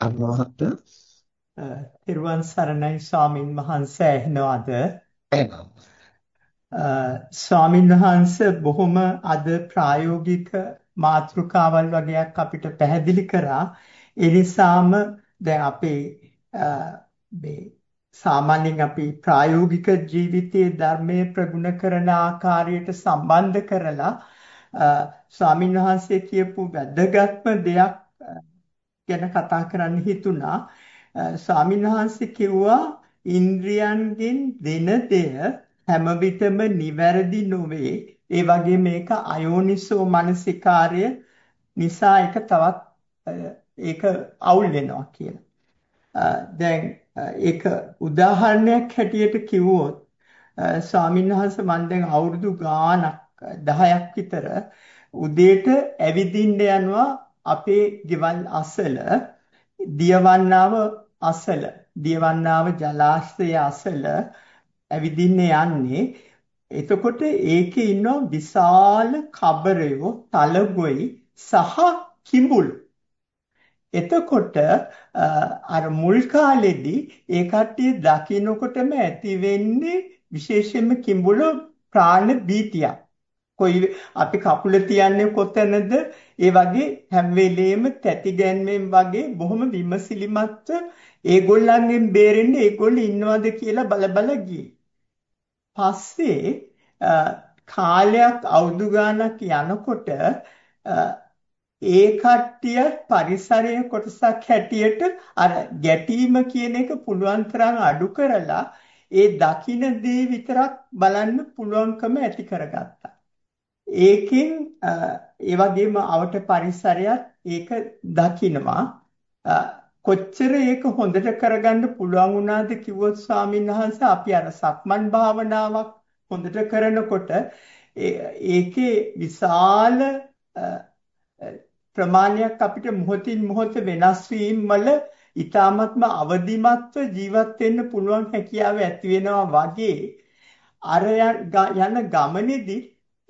අනුමහත් තිරුවන් සරණයි ස්වාමින් වහන්සේ ඇහෙනවද? ස්වාමින් වහන්සේ බොහොම අද ප්‍රායෝගික මාතෘකාවල් වගේක් අපිට පැහැදිලි කරා. ඒ නිසාම දැන් අපේ මේ සාමාන්‍යයෙන් අපි ප්‍රායෝගික ජීවිතයේ ධර්මයේ ප්‍රගුණ කරන ආකාරයට සම්බන්ධ කරලා ස්වාමින් වහන්සේ කියපු වැදගත්ම දෙයක් ගැන කතා කරන්න හිතුණා. ස්වාමීන් වහන්සේ කිව්වා ඉන්ද්‍රියන්ගෙන් දෙන දෙය හැම විටම නිවැරදි නොවේ. ඒ වගේ මේක අයෝනිසෝ මනසිකාර්ය නිසා ඒක තවත් ඒක අවුල් වෙනවා කියලා. දැන් ඒක උදාහරණයක් හැටියට කිව්වොත් ස්වාමීන් වහන්සේ මම දැන් අවුරුදු ගාණක් 10ක් විතර උදේට ඇවිදින්න යනවා අපේ ගෙවල් අසල දියවන්නාව අසල දියවන්නාව ජලාශය අසල ඇවිදින්න යන්නේ. එතකොට ඒකේ ඉන්න විශාල කබරයෝ තලගොයි සහ කිඹුල්. එතකොට අර මුල් කාලෙදී ඒ කට්ටිය දකින්නකොටම ඇති වෙන්නේ විශේෂයෙන්ම කිඹුල ප්‍රාණ භීතියක් කොයි අපි කකුල තියන්නේ කොතැනද ඒ වගේ හැම වෙලෙම තැති ගැන්මෙන් වගේ බොහොම විමසිලිමත්ව ඒගොල්ලන්ගෙන් බේරෙන්න ඒගොල්ලෝ ඉන්නවද කියලා බල බල ගියේ. පස්සේ කාලයක් අවුරුදු ගාණක් යනකොට ඒ කට්ටිය පරිසරයේ කොටසක් හැටියට අර ගැටීම කියන එක පුළුවන් තරම් අඩු කරලා ඒ දකින්න දේ විතරක් බලන්න පුළුවන්කම ඇති කරගත්තා. ඒකෙන් ඒ වගේම අවට පරිසරයත් ඒක දකිනවා. කොච්චර ඒක හොඳට කරගන්න පුළුවන් වුණාද කිව්වොත් ස්වාමීන් වහන්සේ අපි අර සක්මන් භාවනාවක් හොඳට කරනකොට ඒකේ විශාල ප්‍රමාණයක් අපිට මොහොතින් මොහොත වෙනස් වීම වල ඊ타මත්ම අවදිමත්ව ජීවත් වෙන්න පුළුවන් හැකියාව ඇති වෙනවා වගේ අර යන ගමනේදී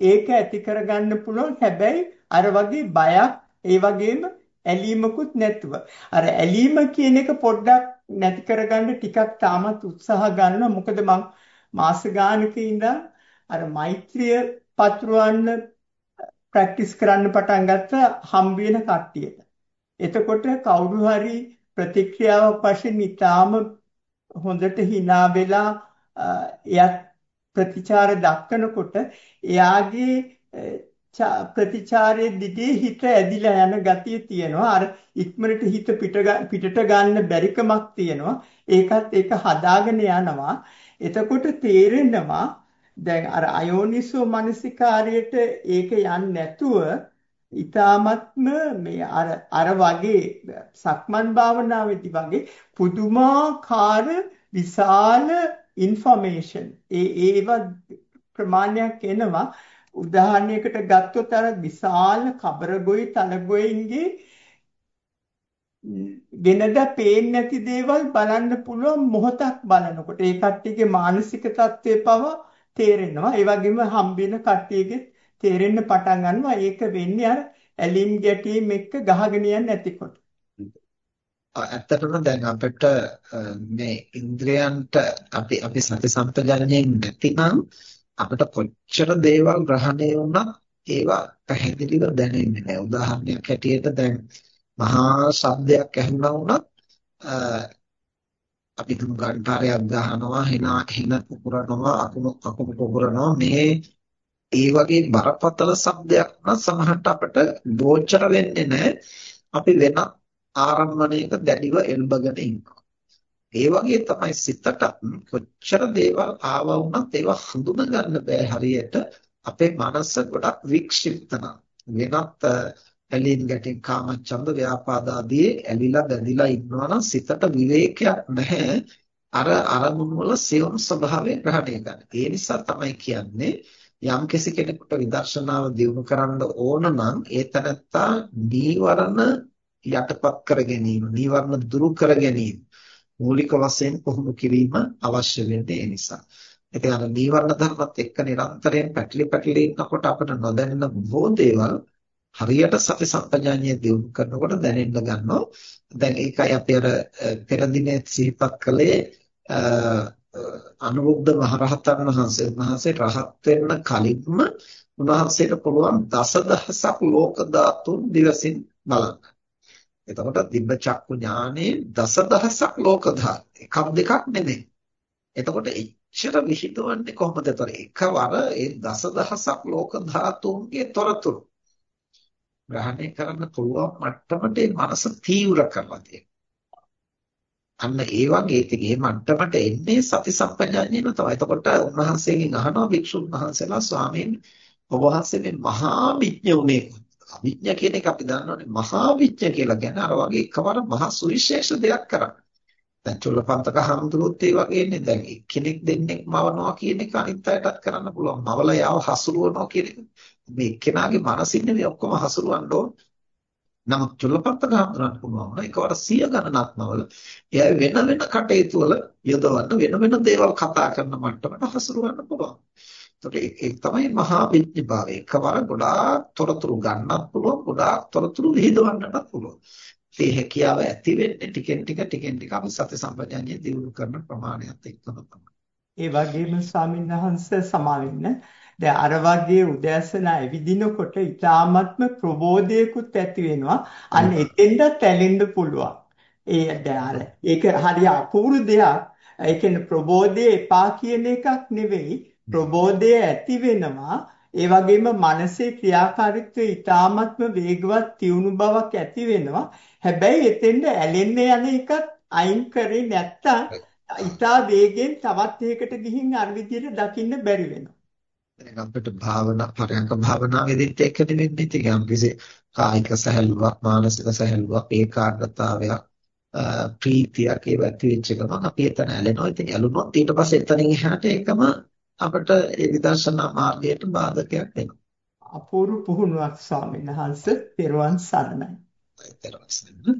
ඒක ඇති කරගන්න පුළුවන්. හැබැයි අර වගේ බයක් ඒ වගේම ඇලීමකුත් නැතුව. අර ඇලීම කියන එක පොඩ්ඩක් නැති කරගන්න ටිකක් තාමත් උත්සාහ ගන්නවා මොකද මම මාස ගානක ඉඳන් අර මෛත්‍රිය පතුරවන්න ප්‍රැක්ටිස් කරන්න පටන් ගත්ත හම් වෙන කට්ටියට. එතකොට කවුරු හරි ප්‍රතික්‍රියාවක් වශයෙන් ඊටාම හොඳට hina වෙලා එයත් ප්‍රතිචාර දක්වනකොට එයාගේ ප්‍රතිචාරයේ දිගේ හිත ඇදිලා යන ගතිය තියෙනවා. අර ඉක්මනට හිත පිටට ගන්න බැරිකමක් තියෙනවා. ඒකත් ඒක හදාගෙන යනවා. එතකොට තේරෙනවා දැන් අර අයෝනිසෝ මනසිකාරයට ඒක යන්නේ නැතුව ඊ타මත්ම මේ අර අර වගේ සක්මන් භාවනාවේදී වගේ පුදුමාකාර විශාල ইන්ෆෝමේෂන් ඒ ඒව ප්‍රමාණයක් එනවා. උදාහරණයකට ගත්තොත් අර විශාල කබරගොයි තලගොයින්ගේ වෙනද පේන්නේ නැති දේවල් බලන්න පුළුවන් මොහොතක් බලනකොට. ඒ කට්ටියගේ මානසික තත්ත්වය පව තේරෙනවා. ඒ වගේම හම්බෙන කට්ටියගේ තේරෙන්න පටන් ගන්නවා. ඒක වෙන්නේ අර ඇලීම් ගැටීම් එක්ක ගහගෙන යන්නේ නැතිකොට ඇත්තටම දැන් අපිට මේ ඉන්ද්‍රයන්ට අපි අපි සති සම්පජාඤ්ඤයෙන් නැතිනම් අපිට කොච්චර දේවල් ග්‍රහණය වුණත් ඒවා පැහැදිලිව දැනෙන්නේ නැහැ. උදාහරණයක් හැටියට දැන් මහා ශබ්දයක් ඇහුණා වුණත් අපි තුමු ගන්ටාරයක් ගහනවා, හින හින පුපුරනවා, අකුණු අකුණු පුපුරනවා මේ ඒ වගේ බරපතල શબ્දයක් නම් සමහරට අපිට ගෝචර වෙන්නේ නැහැ. අපි වෙනත් ආරම්මණයක දැඩිව එල්බගෙන ඉන්නවා. ඒ වගේ තමයි සිතට කොච්චර දේවල් ආවා වුණත් ඒවා හඳුනා ගන්න බෑ හරියට අපේ මනස ගොඩක් වික්ෂිප්ත වෙනත් ඇලීම් ගැටීම් කාමච්ඡන්ද ව්‍යාපාද ආදී ඇලිලා බැඳිලා ඉන්නවා නම් සිතට විවේකයක් නැහැ අර අරමුණු වල සියුම් ස්වභාවය ග්‍රහණය ගන්න. ඒ නිසා තමයි කියන්නේ යම් කෙනෙකුට විදර්ශනාව දියුණු කරන්න ඕන නම් ඒ තනත්තා නීවරණ යටපත් කර ගැනීම, නීවරණ දුරු කර ගැනීම මූලික වශයෙන් පුහුණු කිරීම අවශ්‍ය වෙන්නේ ඒ නිසා. ඉතින් අර නීවරණ ධර්මත් එක්ක නිරන්තරයෙන් පැටලි පැටලි ඉන්නකොට අපිට නොදැනෙන බොහෝ දේවල් හරියට සති සම්පජාඤ්ඤය දියුණු කරනකොට දැනෙන්න ගන්නවා. දැන් ඒකයි අපි අර පෙර දිනේ සිහිපත් කළේ අනුරුද්ධ මහරහතන් වහන්සේ උන්වහන්සේ රහත් වෙන්න කලින්ම උන්වහන්සේට පුළුවන් දසදහසක් ලෝක ධාතුන් දිවසින් බලන්න. එතකොට දිබ්බ චක්කු ඥානේ දසදහසක් ලෝක ධාතු එකක් දෙකක් නෙමෙයි. එතකොට එච්චර විහිදුවන්නේ කොහොමද? ඒතර එකවර ඒ දසදහසක් ලෝක ධාතුන්ගේ තොරතුරු ග්‍රහණය කරන්න පුළුවන් මට්ටමට ඒ මනස තීව්‍ර කරලා තියෙනවා. අන්න ඒ වගේ ඉතින් මේ මට්ටමට එන්නේ සති සම්පජාඤ්ඤයම තමයි. එතකොට උන්වහන්සේගෙන් අහනවා භික්ෂුන් වහන්සේලා ස්වාමීන් වහන්සේ මේ මහා විඥුනේ අවිඥ කියන එක අපි දන්නවනේ මහා විඥ කියලා කියන්නේ අර වගේ එකවර මහා සුවිශේෂ දෙයක් කරන්න. දැන් චුල්ලපන්තක හඳුරුත් ඒ වගේනේ දැන් කෙනෙක් දෙන්නෙක් මවනවා කියන එක අනිත් අයටත් කරන්න පුළුවන්. මවල යාව හසුරුවනවා කියන එක. මේ එක්කෙනාගේ මනසින් මේ ඔක්කොම හසුරවන්න ඕන. නමුත් චුල්ලපන්තක හඳුරන්න පුළුවන්. ඒකවර සිය ගණනක් මවල එයා වෙන වෙන කටයුතු වල යොදවන්න වෙන වෙන දේවල් කතා කරන මට්ටමට හසුරවන්න පුළුවන්. ඒක තමයි මහා විඥ භාවය. එකවර ගොඩාක් තොරතුරු ගන්නත් පුළුවන්, ගොඩාක් තොරතුරු විහිදවන්නත් පුළුවන්. ඒ හැකියාව ඇති වෙන්නේ ටිකෙන් ටික ටිකෙන් ටික අපි සති සම්පජාඤ්ඤය දියුණු කරන ප්‍රමාණයත් එක්කම තමයි. ඒ වගේම ස්වාමීන් වහන්සේ සමාවෙන්න දැන් අර වගේ උදෑසන ඇවිදිනකොට ඊ타ත්ම ප්‍රබෝධයකුත් ඇති වෙනවා. අන්න එතෙන්ට ඇලෙන්න පුළුවන්. ඒ දැන් ඒක හරිය අපූර්ව දෙයක්. ඒ කියන්නේ ප්‍රබෝධය එපා කියන එකක් නෙවෙයි. ප්‍රබෝධය ඇති වෙනවා. ඒ වගේම මනසේ ක්‍රියාකාරීත්වය ඊ타ත්ම වේගවත් තියුණු බවක් ඇති වෙනවා. හැබැයි එතෙන්ද ඇලෙන්න යන එකත් අයින් කරේ නැත්තම් ඊටා වේගෙන් තවත් එකකට ගිහින් අර විදිහට දකින්න බැරි වෙනවා. දැන් අපිට භාවනා පරයන්ක භාවනාවේදීත් ඒක නෙමෙයි තියෙන්නේ. කිසි කායික සැහැල්ලුවක්, මානසික සැහැල්ලුවක්, ඒකාග්‍රතාවයක්, ප්‍රීතියක් ඒව ඇති වෙච්ච ගමන් අපි එතන ඇලෙනවා. ඉතින් ඇලුනොත් ඊට පස්සේ එතනින් එහාට ඒකම අපිට ඒ විදර්ශනා මාර්ගයට බාධකයක් වෙනවා. අපූර්ව පුහුණුවක් ස්වාමීන් වහන්සේ පෙරවන් සරණයි. පෙරවන් සරණයි.